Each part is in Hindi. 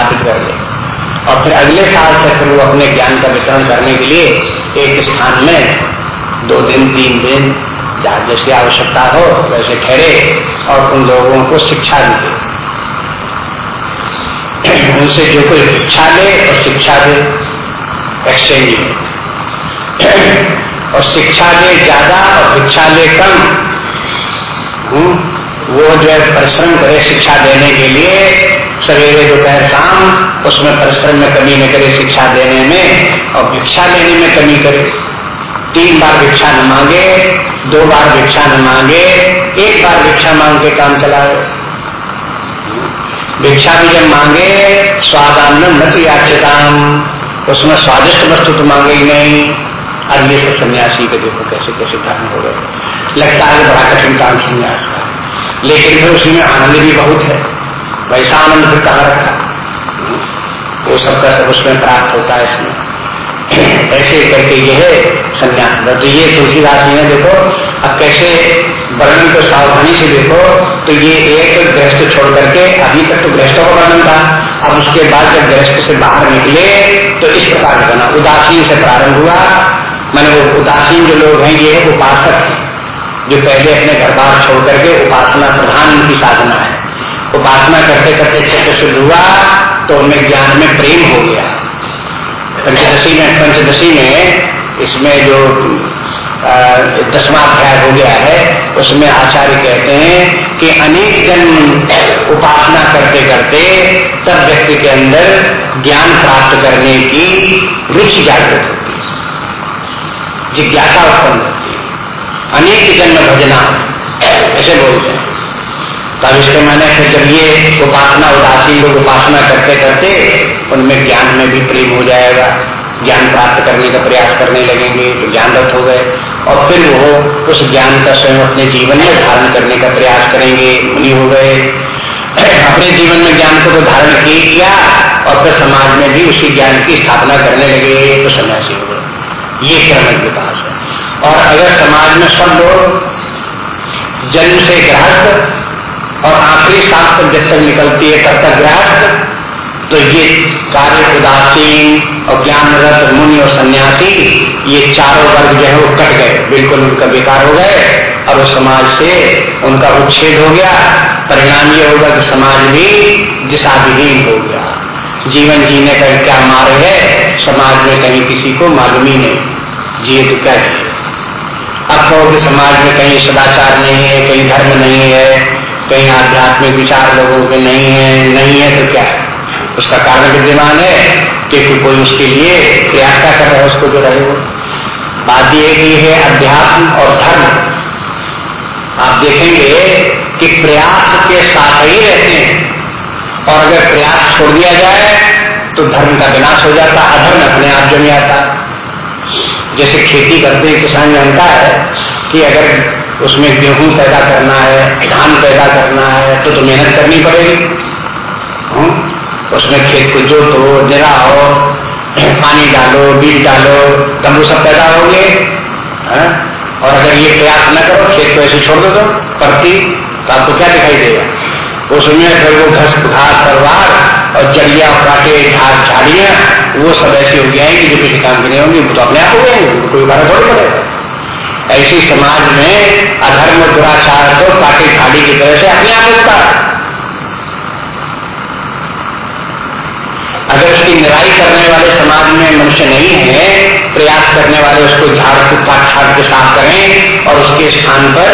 स्थापित कर दे। और फिर अगले साल से फिर वो अपने ज्ञान का वितरण करने के लिए एक स्थान में दो दिन तीन दिन जहाँ जैसी आवश्यकता हो वैसे ठहरे और उन लोगों को शिक्षा दे उनसे जो कोई शिक्षा ले और शिक्षा दे एक्सचेंज में। और शिक्षा दे ज़्यादा और शिक्षा ले कम हम्म, वो जो है परिश्रम करे शिक्षा देने के लिए सवेरे दोपहर शाम उसमें परिश्रम में कमी न करे, शिक्षा देने में और भिक्षा लेने में कमी करे। तीन बार भिक्षा न मांगे, दो बार भिक्षा न मांगे, एक बार भिक्षा मांग के काम चलाए भिक्षा भी जब मांगे स्वादान मत याचिताम उसमें स्वादिष्ट वस्तु तो मांगे ही नहीं। अब ये तो सन्यासी के देखो कैसे कैसे धर्म हो गए। लगता है बड़ा कठिन काम सन्यास का लेकिन फिर उसी में आनंद भी बहुत है। वैसा आनंद फिर कहा रखा? वो सबका सब उसमें प्राप्त होता है इसमें। ऐसे करके ये है संन्यास तो ये तुलसीदास जी ने देखो, अब कैसे वर्णन को सावधानी से देखो तो ये एक गृहस्थ छोड़ करके अभी तक तो गृहस्थों का वर्णन था। अब उसके बाद जब गृहस्थ से बाहर निकले तो इस प्रकार बना। उदासीन से प्रारंभ हुआ। मैंने वो उदासीन जो लोग हैं, ये उपासक। है जो पहले अपने घर बार छोड़ करके उपासना प्रधान की साधना है। उपासना करते करते क्षेत्र शुद्ध हुआ तो उनमें ज्ञान में प्रेम हो गया। पंचदशी में पंचदशी में इसमें जो दसवा अध्याय हो गया है, उसमें आचार्य कहते हैं कि अनेक जन्म उपासना करते करते सब व्यक्ति के अंदर ज्ञान प्राप्त करने की रुचि जागृत होती है। जिज्ञासा उत्पन्न होती है। अनेक जन्म भजना ऐसे बोलते हैं। तब इसके मैंने फिर जब ये उपासना उदासीन लोग उपासना करते करते उनमें ज्ञान में भी प्रेम हो जाएगा, ज्ञान प्राप्त करने का प्रयास करने लगेंगे तो ज्ञान रथ हो गए। और फिर वो उस ज्ञान का स्वयं अपने जीवन में धारण करने का प्रयास करेंगे, मुनि हो गए। अपने जीवन में ज्ञान को तो धारण किया, और फिर समाज में भी उसी ज्ञान की स्थापना करने लगे तो सन्यासी हो गए। ये क्रम विकास है। और अगर समाज में सब लोग जन्म से गृहस्थ और आखिरी सांस तक जब तक निकलती है, तब तक गृहस्थ तो ये कार्य उदासीन और ज्ञान रथ मुनि और सन्यासी, ये चारों वर्ग जो है वो कट गए। बिल्कुल उनका बेकार हो गए और वो समाज से उनका उच्छेद हो गया। परिणाम ये होगा कि समाज भी दिशाविहीन हो गया। जीवन जीने का क्या मार्ग है? समाज में कहीं किसी को मालूम ही नहीं। जिए तो क्या अब कहो समाज में कहीं सदाचार नहीं है, कहीं धर्म नहीं है। कहीं आध्यात्मिक विचार लोगों के नहीं है नहीं है तो क्या? है उसका कारण विद्यमान है कि कोई उसके लिए प्रयास कर रहा है, उसको जो रहे वो। बात यह कि है अध्यात्म और धर्म। आप देखेंगे कि प्रयास के साथ ही रहते हैं। और अगर प्रयास छोड़ दिया जाए तो धर्म का विनाश हो जाता, अधर्म अपने आप जम जाता। जैसे खेती करते किसान जानता है कि अगर उसमें गेहूँ पैदा करना है धान पैदा करना है तो तो मेहनत करनी पड़ेगी। हम्म? उसमें खेत को जोतो, निराओ, पानी डालो, बीज डालो, तब वो सब पैदा होंगे। और अगर ये प्रयास न करो, खेत को ऐसे छोड़ दो तो पड़ती तो आपको क्या दिखाई देगा? उसमें फिर वो घस, घास परवार और जड़िया काटे झाड़ झाड़ियाँ, वो सब ऐसी हो जाएँगी जो किसी काम के नहीं होंगी, वो तो अपने आप हो जाएँगे कोई बारह थोड़ी पड़ेगा। ऐसी समाज में अधर्म, दुराचार तो काटी खाड़ी की तरह से अपने आप उठता अगर उसकी निराई करने वाले समाज में मनुष्य नहीं है, प्रयास करने वाले उसको झाड़ को काट छाट के साफ़ करें और उसके स्थान पर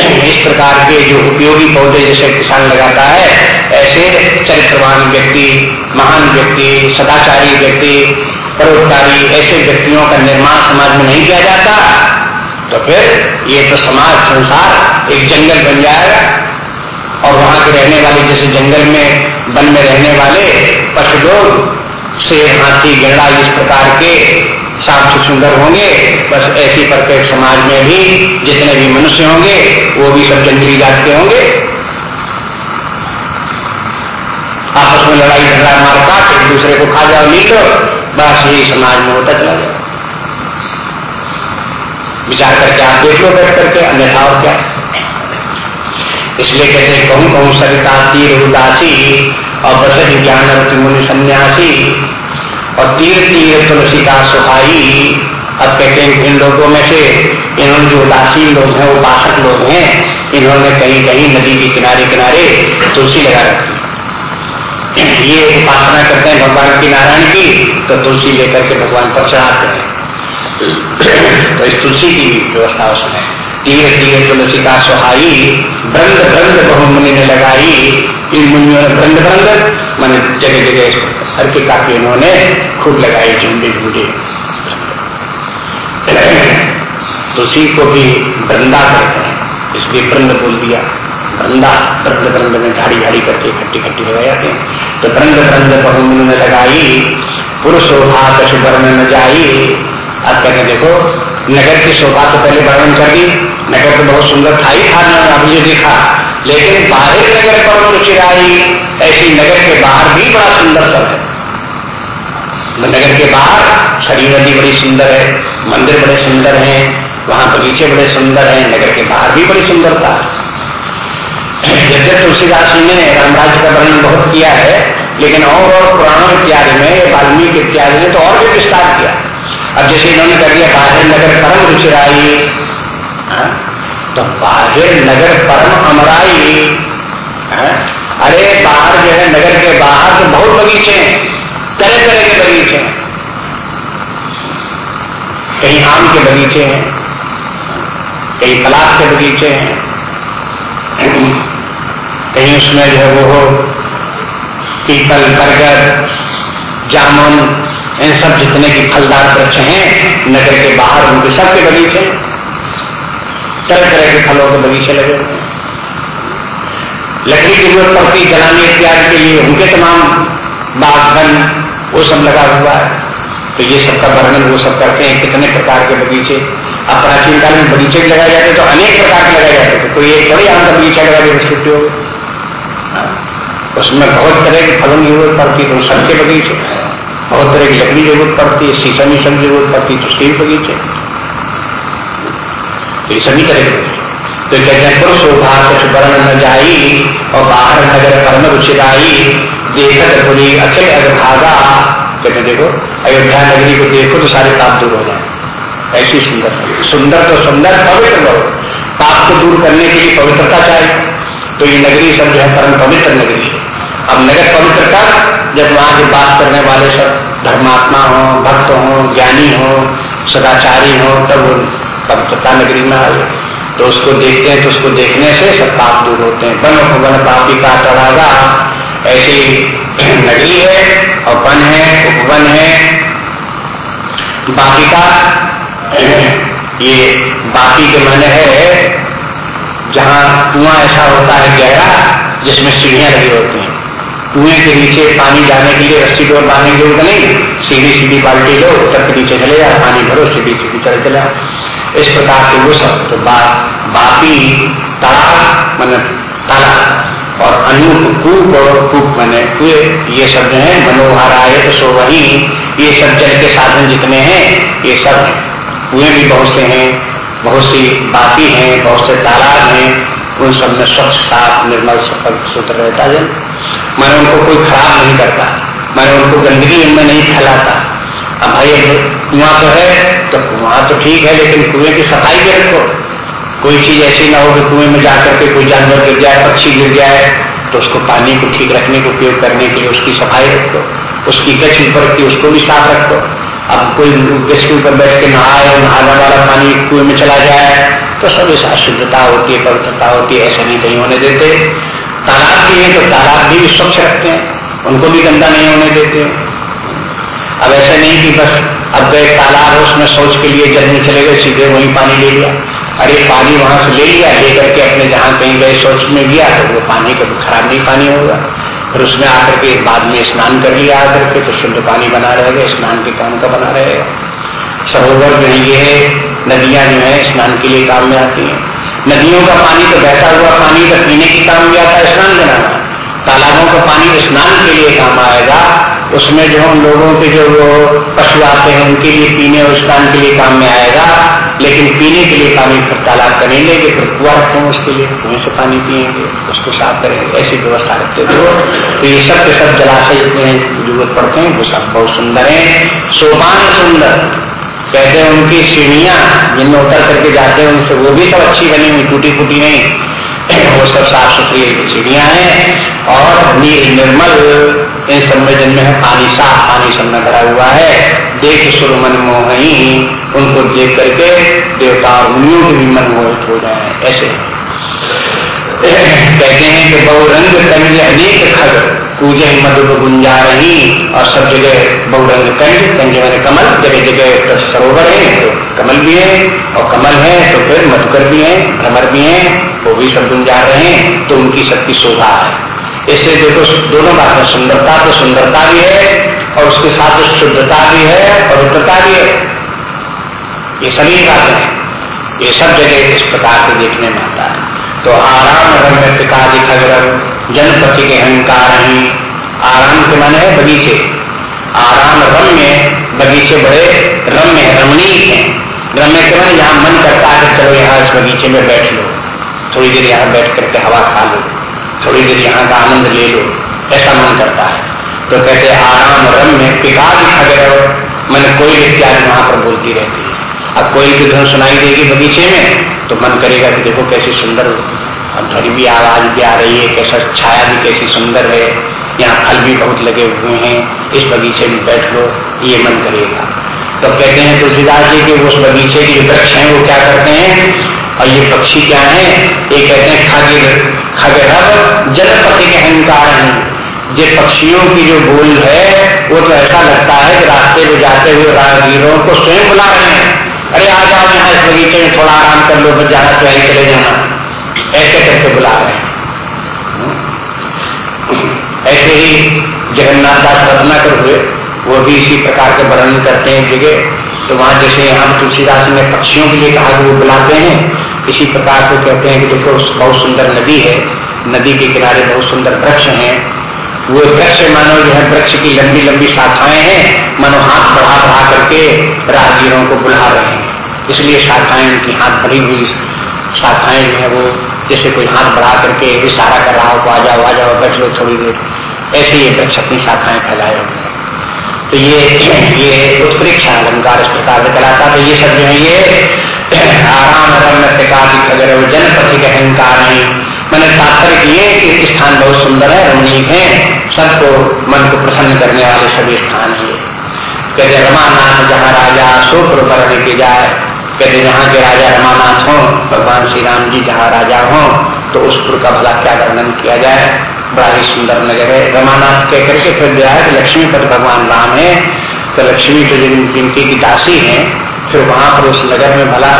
इस प्रकार के जो उपयोगी पौधे जैसे किसान लगाता है, ऐसे चरित्रवान व्यक्ति, महान व्यक्ति, सदाचारी व्यक्ति, परोपकारी ऐसे व्यक्तियों का निर्माण समाज में नहीं किया जाता। तो फिर ये तो समाज, संसार एक जंगल बन जाएगा। और वहाँ के रहने वाले, जैसे जंगल में वन में रहने वाले पशु लोग शेर हाथी, गेड़ा, इस प्रकार के साफ़ से सुंदर होंगे। बस ऐसी प्रत्येक समाज में भी जितने भी मनुष्य होंगे, वो भी सब जंगली जात के होंगे। आपस में लड़ाई, झगड़ा मार एक दूसरे को खा जाओ, ली लो, बस यही समाज में होता चला जाए विचार करके आप देख लो बैठ करके अन्यथा और क्या? इसलिए कहते हैं, कहूँ सरिता तीर उदासी और बस ज्ञान मुनि तुलसी और तीर तीर तुलसी का सुहाई। अब कहते हैं, इन लोगों में से इन्होंने जो उदासीन लोग हैं, उपासक लोग हैं, इन्होंने कहीं कहीं नदी के किनारे किनारे तुलसी लगा रखी। ये उपासना करते हैं भगवान की नारायण की तो तुलसी लेकर के भगवान पर चढ़ाते हैं। तो इस तुलसी की व्यवस्था उसमें तीर तीर तुलसी का सुहाई ब्रंद ब्रंद बहुमुनि ने लगाई। इन मुनियों ने ब्रंद ब्रंद, मैंने जगह जगह हर के काफ़ी इन्होंने खूब लगाई, झुंडे झुंडे। तुलसी को भी वृंदा कहते हैं। इसलिए वृंद बोल दिया। वृंदा ब्रंद वृंद में झाड़ी झाड़ी करके इकट्ठी इकट्ठी लगाए जाते हैं। तो वृंद वृंद बहुमन ने लगाई। पुरुष शोभा वर्ण न जाई। अब कहते देखो, नगर की शोभा तो पहले वर्णन कर दी। नगर तो बहुत सुंदर था ही था ना अभी जो देखा। लेकिन बाहर नगर पर रुचिराई ऐसी नगर के बाहर भी बड़ा सुंदर सब है। नगर के बाहर शरीर नदी बड़ी सुंदर है, मंदिर बड़े सुंदर हैं, वहाँ बगीचे बड़े सुंदर हैं, नगर के बाहर भी बड़ी सुंदरता जैसे तुलसीदास जी ने रामराज का वर्णन बहुत किया है, लेकिन और और पुराणों इत्यादि में वाल्मीकि इत्यादि ने तो और भी विस्तार किया। अब जैसे इन्होंने कर दिया, बाहर नगर परम रुचिराई। हाँ? तो बाहर नगर परम अमराई। हाँ? अरे, बाहर जो है, नगर के बाहर तो बहुत बगीचे हैं। तरह तरह के बगीचे हैं। कहीं आम के बगीचे हैं, कहीं पलाश के बगीचे हैं। कहीं उसमें जो है वो पीपल, बरगद, जामुन इन सब जितने की फलदार वृक्ष हैं, नगर के बाहर उनके सबके बगीचे। तरह तरह के फलों के बगीचे लगे लकड़ी की ज़रूरत पड़ती जलाने इत्यादि के लिए उनके तमाम बागबन वो सब लगा हुआ है। तो ये सबका वर्णन, वो सब करते हैं, कितने प्रकार के बगीचे। अब प्राचीन काल में बगीचे लगाए जाते तो अनेक प्रकार के लगाए जाते थे कोई एक थोड़ी आम का बगीचा लगा दिया छुट्टी हाँ। उसमें बहुत तरह के फलों की ज़रूरत पड़ती तो सबके बगीचे। बहुत तरह की लकड़ी ज़रूरत पड़ती है शीशम वीशम की ज़रूरत पड़ती है तो उसके भी बगीचे तो ये सभी तरह तो कहते हैं पुरुष शोभा कुछ वर्ण न जाई और बाहर नगर परम रुचिराई देखत बुरी अखिल अग्रभागा कहते देखो, अयोध्या नगरी को देखो तो सारे पाप दूर हो जाए ऐसी सुंदर सुंदर तो सुंदर, पवित्र लोग पाप को दूर करने के लिए पवित्रता चाहिए। तो ये नगरी सब जो है परम पवित्र नगरी है। अब नगर पवित्र कर जब वहाँ के बात करने वाले सब धर्मात्मा हो, भक्त हो, ज्ञानी हो, सदाचारी हो, तब पवित्रता नगरी में आए तो उसको देखते हैं तो उसको देखने से सब पाप दूर होते हैं। वन वन पापी का चढ़ागा ऐसी नगरी है, और वन है, उपवन है। बाकी का, ये बाकी के मन है, जहाँ कुआँ ऐसा होता है, गहरा, जिसमें सीढ़ियाँ लगी होती हैं। कुएँ के नीचे पानी जाने के लिए रस्सी डोर बांधने की ज़रूरत नहीं सीधी सीधी बाल्टी लो उत्तर के नीचे चले जाओ पानी भरो सीधी सीधी चले चले इस प्रकार के वो सब तो बा, बापी तालाब मतलब तालाब और अनूप कूप और कूप मैंने कुए ये सब जो है मनोहर आय तो सो वही ये सब जल के साधन जितने हैं ये सब कुएँ भी बहुत से हैं बहुत सी बाती हैं बहुत से तालाब हैं उन सब में स्वच्छ साफ़ निर्मल सफल सूत्र रहता है। मैंने उनको कोई खराब नहीं करता। मैंने उनको गंदगी इनमें नहीं फैलाता। अब भाई कुआँ तो है तो कुआँ तो ठीक है, लेकिन कुएँ की सफ़ाई भी रखो। कोई चीज़ ऐसी ना हो कि कुएँ में जाकर के कोई जानवर गिर जाए, पक्षी गिर जाए तो उसको पानी को ठीक रखने को उपयोग करने के लिए उसकी सफ़ाई रखो। उसकी गच ऊपर की, उसको भी साफ़ रखो। अब कोई गच के ऊपर बैठ के नहाए, नहाने वाला पानी कुएँ में चला जाए तो सब ऐसा शुद्धता होती है, पवित्रता होती है, ऐसा नहीं कहीं होने देते। तालाब भी है तो तालाब भी स्वच्छ रखते हैं। उनको भी गंदा नहीं होने देते अब ऐसा नहीं कि बस अब गए तालाब, उसमें सोच के लिए जल में चले गए, सीधे वहीं पानी ले लिया। अरे पानी वहाँ से ले लिया, लेकर के अपने जहाँ कहीं गए, शौच में गया तो वो पानी का खराब नहीं पानी होगा फिर उसमें आकर के बाद में स्नान कर लिया आकर के तो शुद्ध पानी बना रहेगा स्नान के काम का बना रहेगा सरोवर जो है ये नदियाँ जो है, स्नान के लिए काम में आती हैं। नदियों का पानी तो बहता हुआ पानी तो पीने के काम में आता है, स्नान बनाना तालाबों का पानी तो स्नान के लिए काम आएगा। उसमें जो हम लोगों के जो पशु आते हैं, उनके लिए पीने और स्नान के लिए काम में आएगा। लेकिन पीने के लिए पानी फिर तालाब का नहीं लेंगे, फिर कुआ रखते हैं उसके लिए। कुएँ से पानी पिएँगे उसको साफ़ करेंगे, ऐसी व्यवस्था रखते थे तो ये सब के सब जलाशय जितने ज़रूरत पड़ते हैं, वो सब बहुत सुंदर है। सोपान सुंदर। कहते उनकी सीढ़ियाँ, जिनमें उतर करके जाते हैं, उनसे वो भी सब अच्छी बनी हुई टूटी फूटी नहीं। वो सब साफ़ सुथरी सीढ़ियाँ हैं और निर्मल इन सब में जिनमें है, पानी साफ़ पानी सब में भरा हुआ है। देख सुर मन मोही उनको देख करके देवता और मुनियों के भी मन मोहित हो जाए, ऐसे। कहते हैं कि बहुरंग कंज अनेक खग पूजे मधुर गुंजा रही और सब जगह बहुरंग कंज कंज मैंने कमल, जगह जगह सरोवर है तो कमल भी है, और कमल है तो फिर मधुकर भी है, भ्रमर भी है, वो भी सब गुंजा रहे हैं तो उनकी शक्ति शोभा है। इससे देखो, दोनों बातें सुंदरता तो सुंदरता भी है, और उसके साथ शुद्धता भी है, पवित्रता भी है। ये सभी बातें हैं। ये सब जगह इस प्रकार से देखने में आता है। तो आराम रम्य पिता दिखा जनपति के अहंकार ही आराम के माने है, बगीचे। आराम रम्य, बगीचे बड़े रम्य, रमणीय हैं। रम्य के मन यहाँ मन करता है चलो यहाँ इस बगीचे में बैठ लो। थोड़ी देर यहाँ बैठ करके हवा खा लो। थोड़ी देर यहाँ का आनंद ले लो। ऐसा मन करता है। तो कहते आराम रम में पिता दिखा गए मैंने कोई इत्यादि वहाँ पर बोलती रहती है। अब कोई भी धन सुनाई देगी बगीचे में तो मन करेगा कि देखो कैसी सुंदर अब ध्वनि भी आवाज़ भी आ रही है, कैसा छाया भी कैसी सुंदर है। यहाँ फल भी बहुत लगे हुए हैं, इस बगीचे में बैठ लो ये मन करेगा। तो कहते हैं तुलसीदास जी के उस बगीचे के जो वृक्ष हैं, वो क्या करते हैं? और ये पक्षी क्या है? ये कहते हैं खगिर खगरव जलपति के अहंकार हैं। ये पक्षियों की जो बोल है, वो तो ऐसा लगता है कि रास्ते में जाते हुए राहगीरों को स्वयं बुला रहे हैं। अरे आ जाओ यहाँ इस बगीचे में, थोड़ा आराम कर लो, बस जाना यही चले जाना। ऐसे करके बुला रहे हैं। ऐसे ही जगन्नाथ दास रत्नाकर हुए, वो भी इसी प्रकार के वर्णन करते हैं जगह। तो वहाँ जैसे यहाँ तुलसीदास ने पक्षियों के लिए कहा कि वो बुलाते हैं, इसी प्रकार से कहते हैं कि देखो, बहुत सुंदर नदी है। नदी के किनारे बहुत सुंदर वृक्ष हैं। वो वृक्ष मानो जो है वृक्ष की लंबी लंबी शाखाएँ हैं। मानो हाथ बढ़ा बढ़ा करके राहगीरों को बुला रहे हैं। इसलिए शाखाएँ उनकी हाथ भरी हुई शाखाएँ जो है वो जैसे कोई हाथ बढ़ा करके इशारा कर रहा हो आ जाओ आ जाओ, बैठ लो थोड़ी देर। ऐसे ये वृक्ष अपनी शाखाएँ फैलाए होते हैं। तो ये ये उत्प्रेक्षा अलंकार इस प्रकार से चलाता तो ये सब जो है, ये आराम रमन जनपति के अहंकार है। मैंने तात्पर्य ये कि स्थान बहुत सुंदर है रमणीक है। सबको मन को प्रसन्न करने वाले सभी स्थान है कहते रमानाथ जहाँ राजा सुप्र वर्ण जाए कहते जहाँ के राजा रमानाथ हो, भगवान श्री राम जी जहाँ राजा हो तो उस पुर का भला क्या वर्णन किया जाए? बड़ा ही सुंदर नगर है। रमानाथ कह करके फिर दिया है लक्ष्मीपति भगवान राम है। तो लक्ष्मी तो जिनकी की दासी है, फिर वहाँ पर उस नगर में भला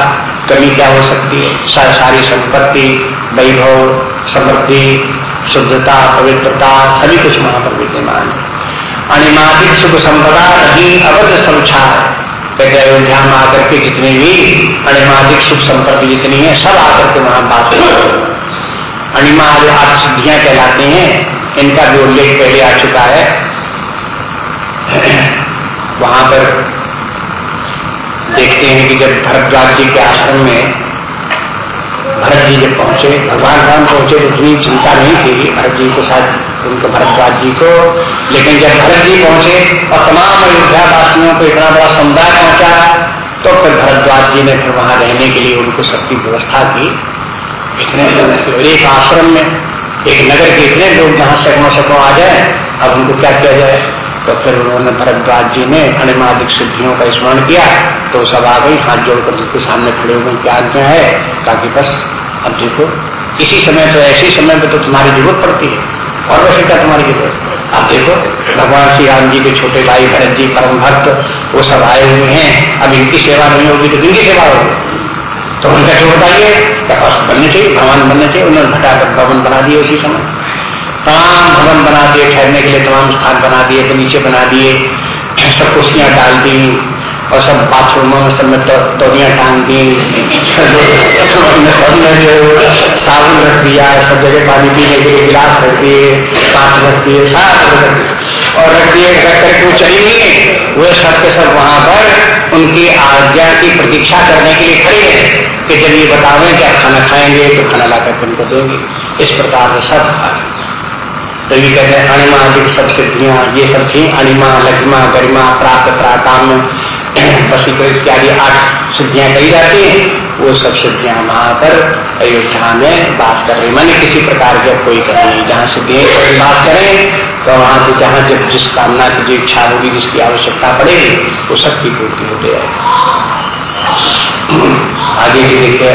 कमी क्या हो सकती है? सारी संपत्ति, वैभव, समृद्धि, शुद्धता, पवित्रता, सभी कुछ वहाँ पर विद्यमान है। अनिमादिक शुभ संपदा नहीं अवध समझा कहते अयोध्या में आकर के जितने भी अनिमादिक शुभ संपत्ति जितनी है, सब आकर के वहाँ बात अणिमा आदि सिद्धियाँ कहलाते हैं, इनका भी उल्लेख पहले आ चुका है। वहाँ पर देखते हैं कि जब भरद्वाज जी के आश्रम में भरत जी जब पहुँचे, भगवान राम पहुँचे तो इतनी चिंता नहीं थी भरत जी के साथ उनको भरद्वाज जी को। लेकिन जब भरत जी पहुँचे और तमाम अयोध्या वासियों को इतना बड़ा समुदाय पहुँचा तो फिर भरद्वाज जी ने फिर वहाँ रहने के लिए उनको सबकी व्यवस्था की। इतने एक आश्रम में, एक नगर के इतने लोग जहाँ सैकड़ों सैकड़ों आ जाए, अब उनको क्या किया जाए? तो फिर उन्होंने भरद्वाज जी ने अनिमादिक सिद्धियों का स्मरण किया तो सब आ गई, हाथ जोड़कर जिसके सामने खड़े हुए, क्या आज्ञा है? ताकि बस, अब देखो, इसी समय तो ऐसे समय में तो तुम्हारी ज़रूरत पड़ती है। और वैसे क्या तुम्हारी ज़रूरत आप देखो, भगवान श्री राम जी के छोटे भाई भरत जी, परम भक्त, वो सब आए हुए हैं। अब इनकी सेवा नहीं होगी तो इनकी सेवा होगी? तो उनका जो बताइए बनने चाहिए? भगवान बनने चाहिए? उन्होंने घटाकर भवन बना दिए उसी समय। तमाम भवन बना दिए, ठहरने के लिए तमाम स्थान बना दिए बगीचे बना दिए, सब कुर्सियाँ डाल दी और सब बाथरूमों में सब में तौलियाँ टांग दी सब में जो साबुन रख दिया, सब जगह पानी पीने के लिए गिलास रख दिए पाँच रख दिए साफ़ रख दिए और रख दिए, रख करके वो चली गई। वे सब के सब वहाँ पर उनकी आज्ञा की प्रतीक्षा करने के लिए खड़े हैं कि जब ये बतावे कि आप खाना खाएँगे तो खाना लाकर उनको दोगे। इस प्रकार से सब तो ये कहते हैं, अणिमा आदि सब सिद्धियाँ, ये सब थी, अणिमा, लघिमा, गरिमा, प्राप्त प्राकाम वसीकृत इत्यादि आठ सिद्धियाँ कही जाती हैं, वो सब सिद्धियाँ वहाँ पर अयोध्या में बात कर रही मानी किसी प्रकार की कोई कमी नहीं जहाँ सिद्धियाँ बात करें तो वहाँ से जहाँ जब जिस कामना की जो इच्छा होगी जिसकी आवश्यकता पड़ेगी, वो सबकी पूर्ति होती है आगे भी देखिए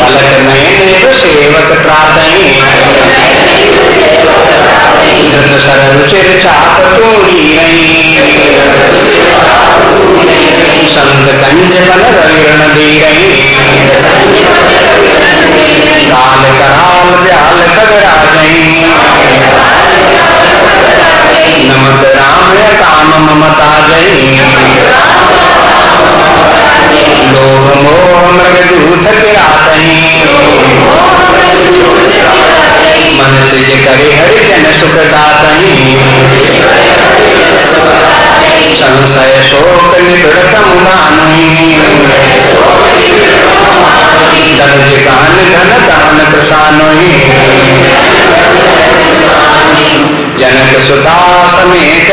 पलक नयन सेवक त्रातई सररुचिर चाप तोड़ी संत कंज बन रविरण धीरई काल कराल व्याल खगराजई नमक राम काम ममता जई लोभ मोह मृग दूध गिरातई मन से करे हरि जन सुख दातई संशय शोक निकट मुदानी दर्ज कान धन दान प्रसानोही जनक सुता समेत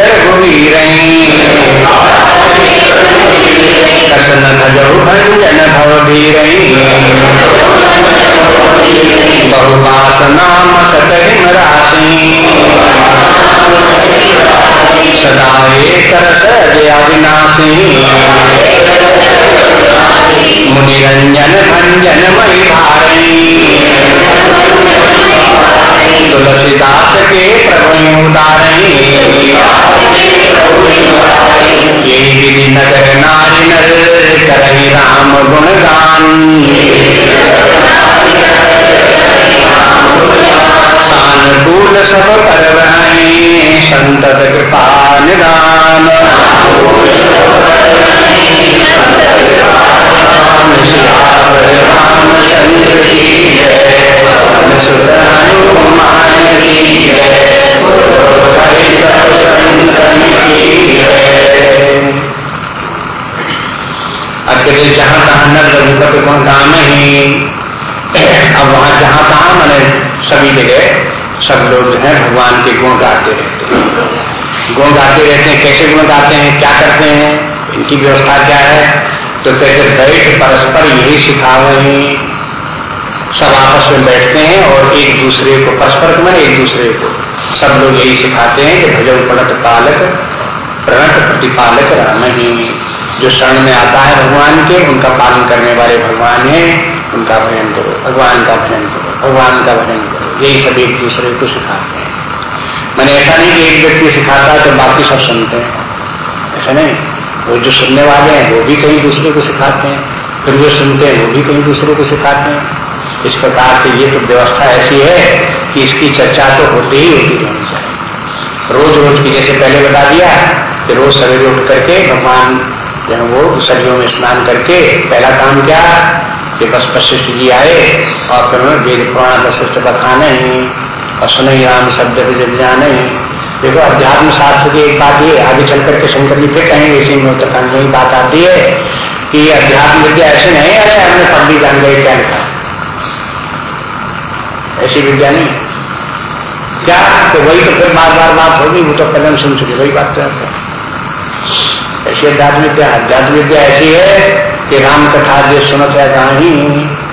कसन भजहु भंजन भव धीरई बहुपास नाम सत हिम राशि। सदा एक रस अविनाशी। मुनिरंजन भंजन मई भारी। तुलसीदास के प्रभु उदारई यही विधि नगर नारी नर करही राम गुणगान सानुकूल सब पर संतत कृपा निदान रामचंद्र की अब कहते जहाँ तहां नर रघुपति को काम ही, अब वहाँ जहाँ तहां मैंने सभी जगह सब लोग जो है भगवान के गुण गाते रहते हैं। गुण गाते रहते हैं, कैसे गुण गाते हैं, क्या करते हैं, इनकी व्यवस्था क्या है? तो कहते बैठ, परस्पर यही सिखा रहे हैं। सब आपस में बैठते हैं और एक दूसरे को, परस्पर मैंने एक दूसरे को, सब लोग यही सिखाते हैं कि भजन प्रणत पालक, प्रणत प्रतिपालक राम ही जो शरण में आता है भगवान के, उनका पालन करने वाले भगवान है, उनका भजन करो, भगवान का भजन करो, भगवान का भजन करो। यही सब एक दूसरे को सिखाते हैं। मैंने ऐसा नहीं कि एक व्यक्ति सिखाता है तो बाकी सब सुनते हैं। ऐसा नहीं। वो जो सुनने वाले हैं, वो भी कहीं दूसरे को सिखाते हैं। फिर जो सुनते हैं, वो भी कहीं दूसरे को सिखाते हैं। इस प्रकार से ये तो व्यवस्था ऐसी है कि इसकी चर्चा तो होती ही होती रहनी चाहिए। रोज रोज की, जैसे पहले बता दिया कि रोज सवेरे उठ करके भगवान वो सदियों में स्नान करके पहला काम क्या? कि बस वशिष्ठ जी आए और फिर उन्होंने वेद पुराण वशिष्ठ बताने और सुने राम शब्द जाने। देखो अध्यात्म शास्त्र की एक बात ये, आगे चल करके शंकर जी फिर कहेंगे, इसी में उत्तराखंड में बात आती है कि अध्यात्म विद्या ऐसे नहीं है हमने पढ़ भी जान गए, क्या लिखा? ऐसी विद्या नहीं। क्या? तो वही तो फिर बार बार बात होगी, वो तो हम सुन चुके, वही बात तो अध्यात्म विद्या अध्यात्म विद्या ऐसी है कि राम कथा जो सुनत है कहानी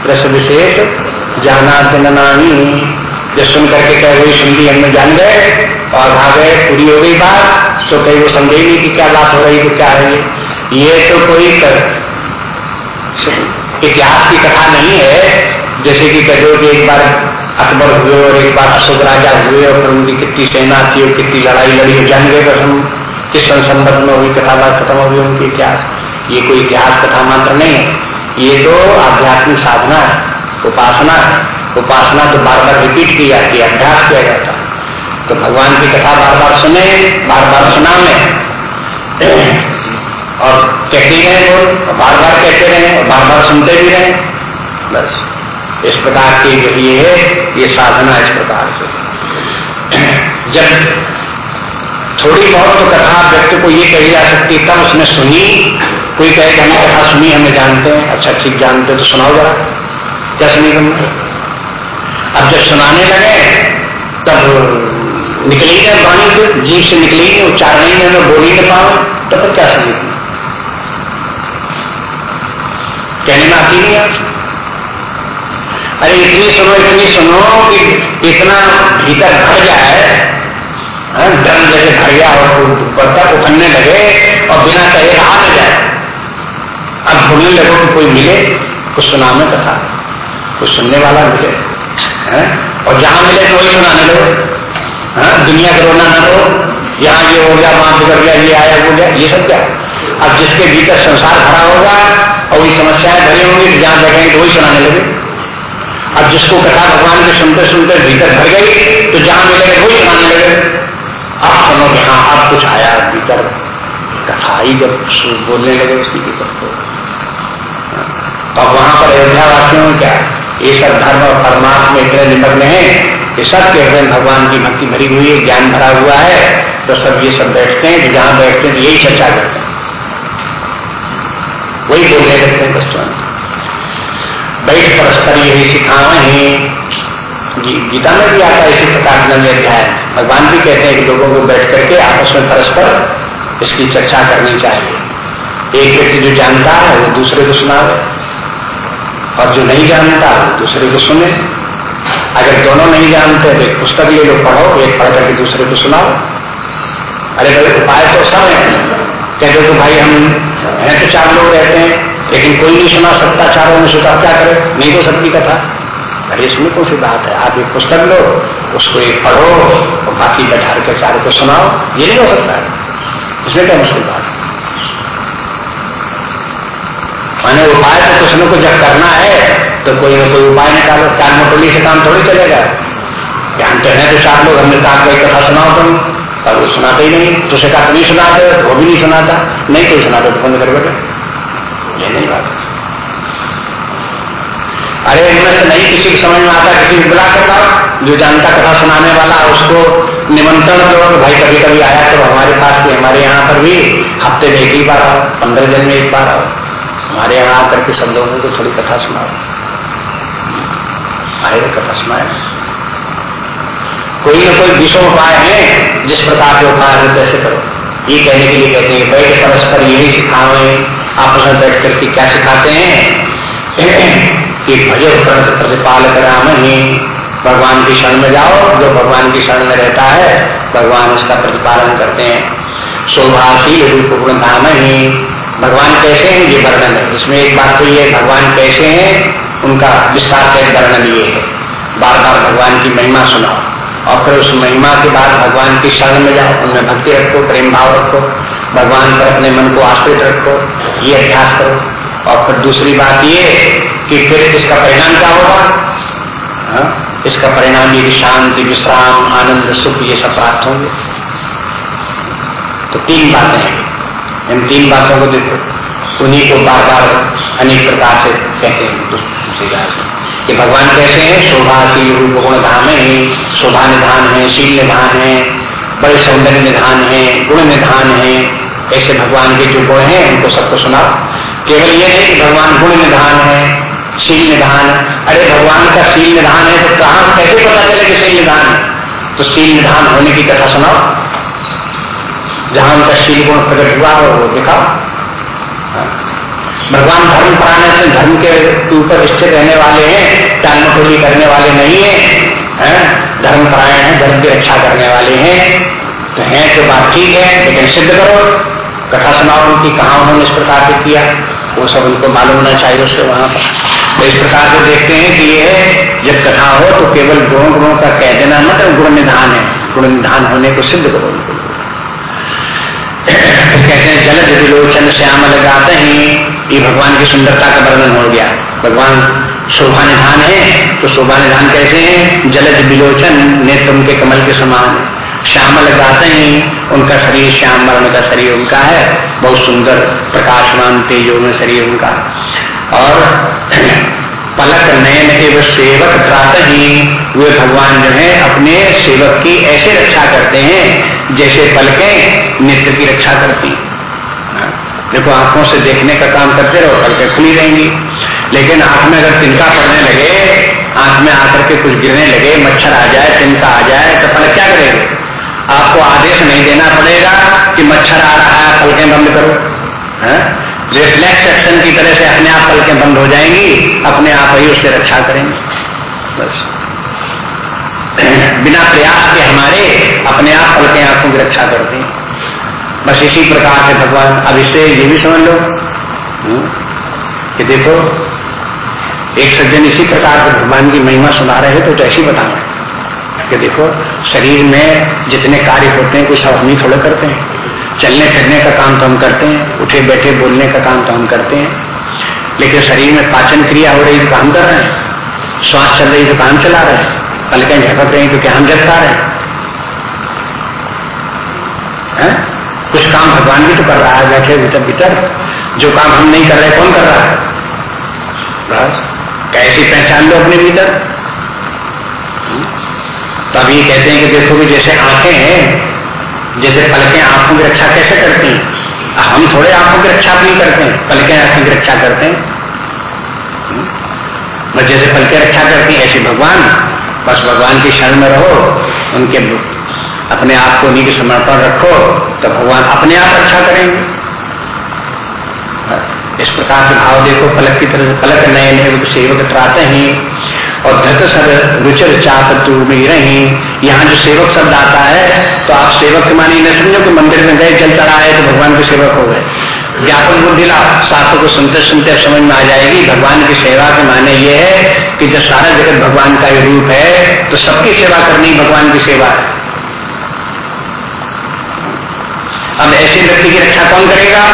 रस विशेष जाना जननानी जो सुन करके कह वही सुन ली हमने जान गए और भागे पूरी हो गई बात तो कहीं वो समझे नहीं कि क्या बात हो रही है क्या है ये। तो कोई कर इतिहास की कथा नहीं है, जैसे कि कहो कि एक बार अकबर हुए और एक बार अशोक राजा हुए और फिर उनकी कितनी सेना थी और कितनी लड़ाई लड़ी और जान गए बस हम। किस संबंध में हुई कथा बात खत्म हो गई, उनकी इतिहास। ये कोई इतिहास कथा मात्र नहीं है। ये तो आध्यात्मिक साधना है, उपासना है। उपासना तो बार बार रिपीट की जाती है, अभ्यास किया जाता है। तो भगवान की कथा बार बार सुने बार बार सुना में और कहते रहे बोल बार बार कहते रहे, और बार बार सुनते भी रहे। बस, इस प्रकार की जो ये है, ये साधना इस प्रकार से। जब थोड़ी बहुत तो कथा व्यक्ति को ये कही जा सकती तब उसने सुनी। कोई कहे कि कथा सुनी, हमें जानते हैं। अच्छा ठीक, जानते तो सुनाओ जरा। क्या सुनी तुमने अब जब सुनाने लगे, तब निकली गए वाणी से जीव से निकली नहीं उच्चारण ही नहीं बोल ही नहीं पाओ। तो फिर क्या सुनी कहने में आती नहीं अरे, इतनी सुनो इतनी सुनो कि इतना भीतर भर जाए धर्म जैसे भर गया और उठने लगे और बिना कहे रहा न जाए, अब ढूँढने लगो कि कोई मिले कुछ सुनाने कथा कुछ सुनने वाला मिले, है? और जहाँ मिले तो वही सुनाने लगो दुनिया का रोना न रो यहाँ ये हो गया वहाँ बिगड़ गया, ये आया हो गया, ये सब क्या? अब जिसके भीतर संसार भरा होगा और वही समस्याएँ भरी होंगी तो जहाँ बैठेंगे तो वही सुनाने लगे। अब जिसको कथा भगवान के सुनते सुनते भीतर भर गई तो जहाँ मिलेगा वही सुनाने लगे। अब कि हाँ अब कुछ आया भीतर। कथा ही जब बोलने लगे उसी की तरफ़ तो अब वहाँ पर अयोध्या वासियों में क्या ये सब धर्म और परमात्मा इतने निमग्न है ये सब के हृदय भगवान की भक्ति भरी हुई है, ज्ञान भरा हुआ है तो सब ये सब बैठते हैं जहाँ बैठते हैं तो यही चर्चा करते हैं। वही बोलने लगते हैं बच्चों बैठ परस्पर यही सिखावे गीता में भी आता है इसी प्रकार नवे अध्याय। भगवान भी कहते हैं कि लोगों को बैठ करके आपस में परस्पर इसकी चर्चा करनी चाहिए। एक व्यक्ति जो जानता है, वो दूसरे को सुनावे, और जो नहीं जानता, वो दूसरे को सुने। अगर दोनों नहीं जानते तो एक पुस्तक ले लो, पढ़ो, एक पढ़ करके दूसरे को सुनाओ। अरे भाई, उपाय तो सब है। कहते तो भाई, हम हैं तो चार लोग रहते हैं, लेकिन कोई नहीं सुना सकता, चारों में सुता क्या करे? नहीं तो सबकी कथा। अरे इसमें कौन सी बात है? आप एक पुस्तक लो, उसको एक पढ़ो, और बाकी बैठा के चारों को सुनाओ। ये नहीं हो सकता है। इसमें क्या मुश्किल बात मैंने उपाय तो कुछ कुछ जब करना है तो कोई ना कोई उपाय निकालो टाल मटोली से काम थोड़ी चलेगा। जानते हैं तो चार लोग हमने कहा कोई कथा सुनाओ तुम तब वो सुनाते ही नहीं। तो उसे कहा तुम सुनाते तो वो भी नहीं सुनाता। नहीं कोई सुनाता तो बंद कर बैठे ये नहीं बात। अरे इनमें से नहीं किसी को समझ में आता, किसी को बुला कर जो जानता कथा सुनाने वाला उसको निमंत्रण करो कि भाई कभी कभी आया तो हमारे पास भी, हमारे यहाँ पर भी हफ़्ते में एक ही बार आओ, पंद्रह दिन में एक बार आओ। हमारे यहाँ आकर के सब लोगों को थोड़ी कथा सुनाओ। आए कथा सुनाए। कोई ना कोई विषम उपाय है, जिस प्रकार के उपाय है कैसे करो। ये कहने के लिए कहते हैं बैठ परस्पर यही सिखावे आपस में बैठ करके क्या सिखाते हैं? कि भजो प्रतिपालक राम ही भगवान की शरण में जाओ। जो भगवान की शरण में रहता है, भगवान उसका प्रतिपालन करते हैं। शोभाशील रूप गुण धाम ही भगवान कैसे हैं? ये वर्णन है। इसमें एक बात तो ये भगवान कैसे हैं? उनका विस्तार से वर्णन ये है। बार बार भगवान की महिमा सुनाओ। और फिर उस महिमा के बाद भगवान की शरण में जाओ। उनमें भक्ति रखो, प्रेम भाव रखो। भगवान पर अपने मन को आश्रित रखो। ये अभ्यास करो। और फिर दूसरी बात ये कि फिर इसका परिणाम क्या होगा? इसका परिणाम ये शांति, विश्राम, आनंद, सुख, ये सब प्राप्त होंगे। तो तीन बातें हैं। इन तीन बातों को देखो। उन्हीं को बार बार अनेक प्रकार से कहते हैं। दूसरी कि भगवान कहते हैं, शोभाशील रूप गुण धाम है। शोभा निधान है, शील निधान है, बड़े सौंदर्य निधान है, गुण निधान है। ऐसे भगवान के जो गुण हैं, उनको सबको सुनाओ। केवल ये है कि भगवान गुण निधान है शील निधान। अरे भगवान का शील निधान है तो कहा कैसे पता चले कि शील निधान है? तो शील निधान होने की कथा सुनाओ। जहाँ उनका शील गुण प्रकट हुआ हो वो दिखाओ। हाँ। भगवान धर्म परायण से धर्म के ऊपर स्थित रहने वाले हैं टालमटोली करने वाले नहीं है, है? धर्म परायण है धर्म की रक्षा करने वाले हैं। तो हैं तो बात ठीक है लेकिन सिद्ध करो। कथा सुनाओ उनकी कहा उन्होंने इस प्रकार से किया? वो सब उनको मालूम होना चाहिए उससे वहाँ पर। तो इस प्रकार से देखते हैं कि ये जब कथा हो तो केवल गुण गुणों का कह देना मतलब गुण निधान है। गुण निधान होने को सिद्ध करो तो कहते हैं, जल विलोचन श्याम लगाते हैं, ये भगवान की सुंदरता का वर्णन हो गया। भगवान शोभा निधान है तो शोभा निधान कैसे है? जलद विलोचन नेत्र उनके कमल के समान श्यामल गाते ही। उनका शरीर श्याम वर्ण का शरीर उनका है। बहुत सुंदर, प्रकाशमान, तेजो में शरीर उनका। और पलक नयन के वो सेवक प्रातः ही वे भगवान जो है, अपने सेवक की ऐसे रक्षा करते हैं, जैसे पलकें नित्य की रक्षा करती। देखो, आँखों से देखने का काम करते रहो, पलकें खुली रहेंगी। लेकिन आँख में अगर तिनका पड़ने लगे, आँख में आकर के कुछ गिरने लगे, मच्छर आ जाए, तिनका आ जाए तो पलक क्या करेंगे? आपको आदेश नहीं देना पड़ेगा कि मच्छर आ रहा है, पलकें बंद करो। रिफ्लेक्स? एक्शन की तरह से अपने आप पलकें बंद हो जाएँगी, अपने आप ही उससे रक्षा करेंगे। बस। बिना प्रयास के हमारे अपने आप पलकें आँखों की रक्षा करते हैं। बस इसी प्रकार से भगवान, अब इससे ये भी समझ लो। हाँ? कि देखो, एक सज्जन इसी प्रकार के भगवान की महिमा सुना रहे तो ऐसी बताना। कि देखो, शरीर में जितने कार्य होते हैं, कुछ हम ही थोड़े करते हैं। चलने फिरने का काम तो हम करते हैं, उठे बैठे बोलने का काम तो हम करते हैं। लेकिन शरीर में पाचन क्रिया हो रही तो काम कर रहे हैं। श्वास चल रही तो काम चला रहे हैं। पलकें झपक रही तो क्या हम झपका रहे? हैं? है? कुछ काम भगवान भी तो कर रहा है, बैठे भीतर भीतर। जो काम हम नहीं कर रहे, कौन कर रहा है? बस, कैसी पहचान लो अपने भीतर। तो अभी कहते हैं कि देखो कि जैसे आँखें हैं, जैसे पलकें आँखों की रक्षा कैसे करती हैं? हम थोड़े आँखों की रक्षा नहीं करते हैं, पलकें आँखों की रक्षा करते हैं। बस जैसे पलकें रक्षा करती हैं, ऐसे भगवान, बस भगवान की शरण में रहो, उनके अपने आप को उन्हीं के समर्पण रखो तो भगवान अपने आप रक्षा करेंगे। इस प्रकार के भाव देखो, पलक की तरह से पलक नए नए सेवक त्राते हैं। और धत सर रुचर चाप तू में रही। यहाँ जो सेवक शब्द आता है तो आप सेवक के मानी न समझो कि मंदिर में गए, जल चढ़ाए तो भगवान के सेवक हो गए। ज्ञापन बुद्धि लाभ शास्त्रों को सुनते सुनते समझ में आ जाएगी, भगवान की सेवा के माने ये है कि जब सारा जगत भगवान का रूप है तो सबकी सेवा करनी भगवान की सेवा है। अब ऐसे व्यक्ति की रक्षा कौन करेगा?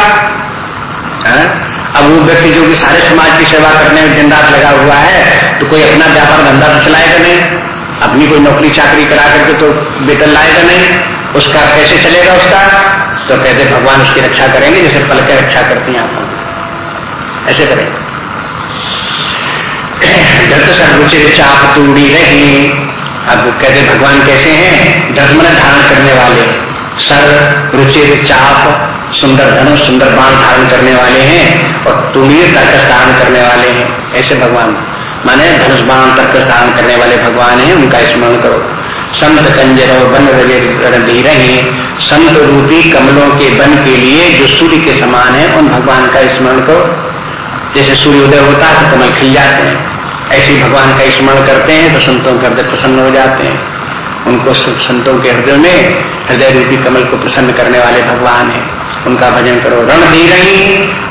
है? अब वो व्यक्ति जो कि सारे समाज की सेवा करने में रात लगा हुआ है तो कोई अपना व्यापार धंधा तो चलाएगा नहीं। अपनी कोई नौकरी चाकरी करा करके तो वेतन लाएगा नहीं। उसका कैसे चलेगा उसका तो कहते भगवान उसकी रक्षा करेंगे, जैसे पल के रक्षा करती हैं आप ऐसे करेंगे धरत सर्वोचित चाप तूड़ी रही। अब कहते भगवान कैसे हैं? धर्म धारण करने वाले। सर रुचिर चाप सुंदर धनुष, सुंदर बाण धारण करने वाले हैं और तुमीर तर्कस धारण करने वाले हैं। ऐसे भगवान। माने धनुष, बाण तर्कस धारण करने वाले भगवान हैं, उनका स्मरण करो। संत कंजर वन रणधीर संत रूपी कमलों के वन के लिए जो सूर्य के समान है, उन भगवान का स्मरण करो। जैसे सूर्योदय होता है तो कमल खिल जाते हैं। ऐसे भगवान का स्मरण करते हैं तो संतों के हृदय प्रसन्न हो जाते हैं। उनको संतों के हृदय में हृदय रूपी कमल को प्रसन्न करने वाले भगवान हैं। उनका भजन करो। रणधीर ही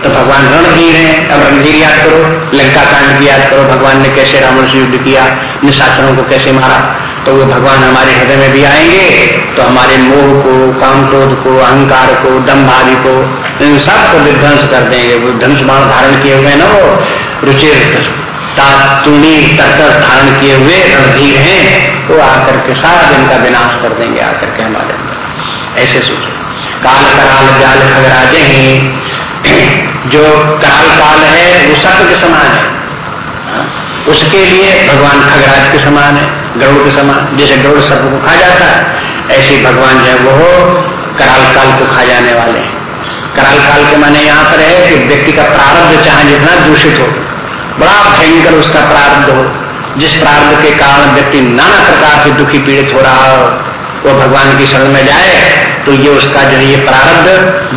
तो भगवान रणधीर है। अब रणधीर याद करो, लंका कांड की याद करो, भगवान ने कैसे रावण से युद्ध किया, निशाचरों को कैसे मारा तो वो भगवान हमारे हृदय में भी आएँगे तो हमारे मोह को काम क्रोध को, अहंकार को दम भागी को, इन सबको विध्वंस कर देंगे। वो धनुष बाण धारण किए हुए ना वो? रुचिर तर्क धारण किए हुए रणधीर हैं, वो आकर के सारा दिन का विनाश कर देंगे, आकर के हमारे ऐसे सोचो। काल कराल जाल खगराजे हैं। जो काल काल है वो सत्य के समान है। हाँ, उसके लिए भगवान खगराज के समान है गरुड़ के समान। जैसे गरुड़ सर्प को खा जाता है ऐसे भगवान जो है वो कराल काल को खा जाने वाले हैं। कराल काल के माने यहाँ पर है कि व्यक्ति का प्रारब्ध चाहे जितना दूषित हो बड़ा भयंकर उसका प्रारब्ध हो। जिस प्रारब्ध के कारण व्यक्ति नाना प्रकार से दुखी पीड़ित हो रहा हो वो भगवान की शरण में जाए तो ये उसका जो ये प्रारब्ध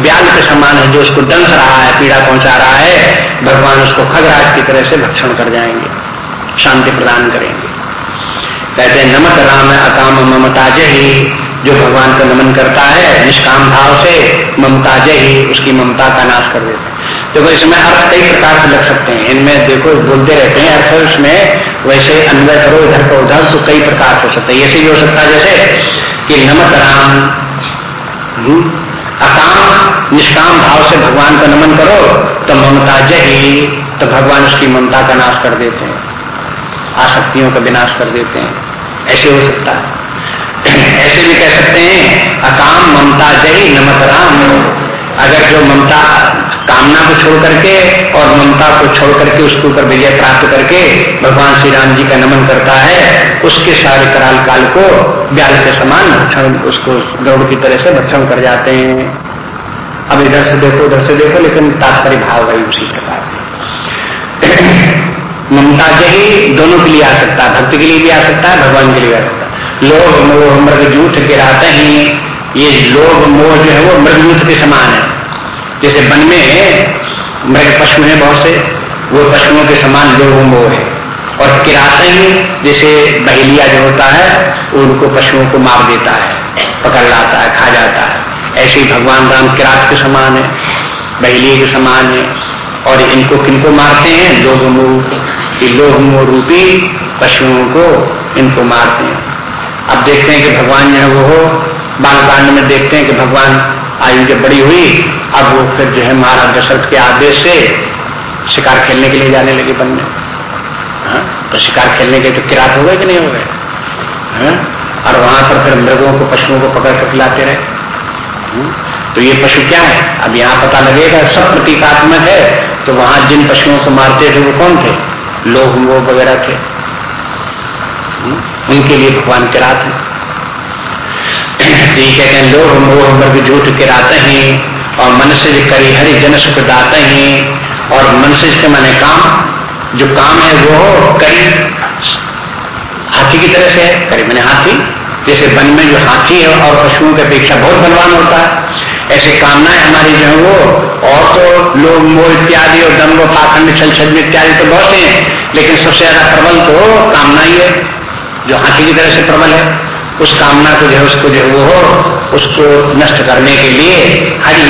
ब्याल के समान है, जो उसको दंस रहा है, पीड़ा पहुँचा रहा है, भगवान उसको खगराज की तरह से भक्षण कर जाएँगे, शांति प्रदान करेंगे। कहते हैं नमक राम अकाम ममता ही जो भगवान का नमन करता है, निष्काम भाव से ममता ही उसकी ममता का नाश कर देता हैं। देखो इसमें अर्थ कई प्रकार से लग सकते हैं। इनमें देखो बोलते रहते हैं अर्थ उसमें वैसे अन्वय करो इधर का उधर तो कई प्रकार से हो सकता है। ऐसे भी हो सकता है जैसे कि नमक राम हम्म, अकाम निष्काम भाव से भगवान का नमन करो तो ममता जही तो भगवान उसकी ममता का नाश कर देते हैं आसक्तियों का विनाश कर देते हैं। ऐसे हो सकता है। ऐसे भी कह सकते हैं अकाम ममता जही नमक राम अगर जो ममता कामना को छोड़ करके और ममता को छोड़ करके उसके ऊपर विजय प्राप्त करके भगवान श्री राम जी का नमन करता है, उसके सारे कराल काल को ब्याल के समान भक्षण उसको गौड़ की तरह से भक्षण कर जाते हैं। अब इधर से देखो, उधर से देखो, लेकिन तात्पर्य भाव वही उसी प्रकार ममता के ही दोनों के लिए आ सकता है, भक्ति के लिए भी आ सकता है, भगवान के लिए भी आ सकता है। लोग मृग जूठ गिराते ही। ये लोग मोह जो है वो मृग जूठ के समान है। जैसे वन में मृग पशु है बहुत से, वो पशुओं के समान लोग मोह है। और किराते ही जैसे बहेलिया जो होता है उनको पशुओं को मार देता है, पकड़ लाता है, खा जाता है। ऐसे ही भगवान राम किरात के समान है, बहेलिए के समान है। और इनको किनको मारते हैं? लोग मोह, ये लोग मोह रूपी पशुओं को इनको मारते हैं। अब देखते हैं कि भगवान जो है वो बाल कांड में देखते हैं कि भगवान आयु जब बड़ी हुई, अब वो फिर जो है महाराज दशरथ के आदेश से शिकार खेलने के लिए जाने लगे बनने। हाँ? तो शिकार खेलने के तो किरात हो गए कि नहीं हो गए? हाँ? और वहाँ पर फिर मृगों को, पशुओं को पकड़ कर खिलाते रहे। हाँ? तो ये पशु क्या है? अब यहाँ पता लगेगा, सब प्रतीकात्मक है। तो वहाँ जिन पशुओं को मारते थे, वो कौन थे? लोग वो वगैरह थे। उनके लिए भगवान किरात है। कहते हैं, लोग मोह मृग झूठ किराते हैं और मन मनुष्य करी हरि जन सुख दाते हैं और मनुष्य के माने काम, जो काम है वो कई हाथी की तरह से है, करी मैंने हाथी, जैसे वन में जो हाथी है और पशुओं की अपेक्षा बहुत बलवान होता है। ऐसे कामनाएँ हमारी जो है वो, और तो लोग मोह इत्यादि और दम्भ पाखंड छल छल इत्यादि तो बहुत से हैं, लेकिन सबसे ज़्यादा प्रबल तो कामना ही है, जो हाथी की तरह से प्रबल है। उस कामना को जो है उसको जो वो हो, उसको नष्ट करने के लिए हरि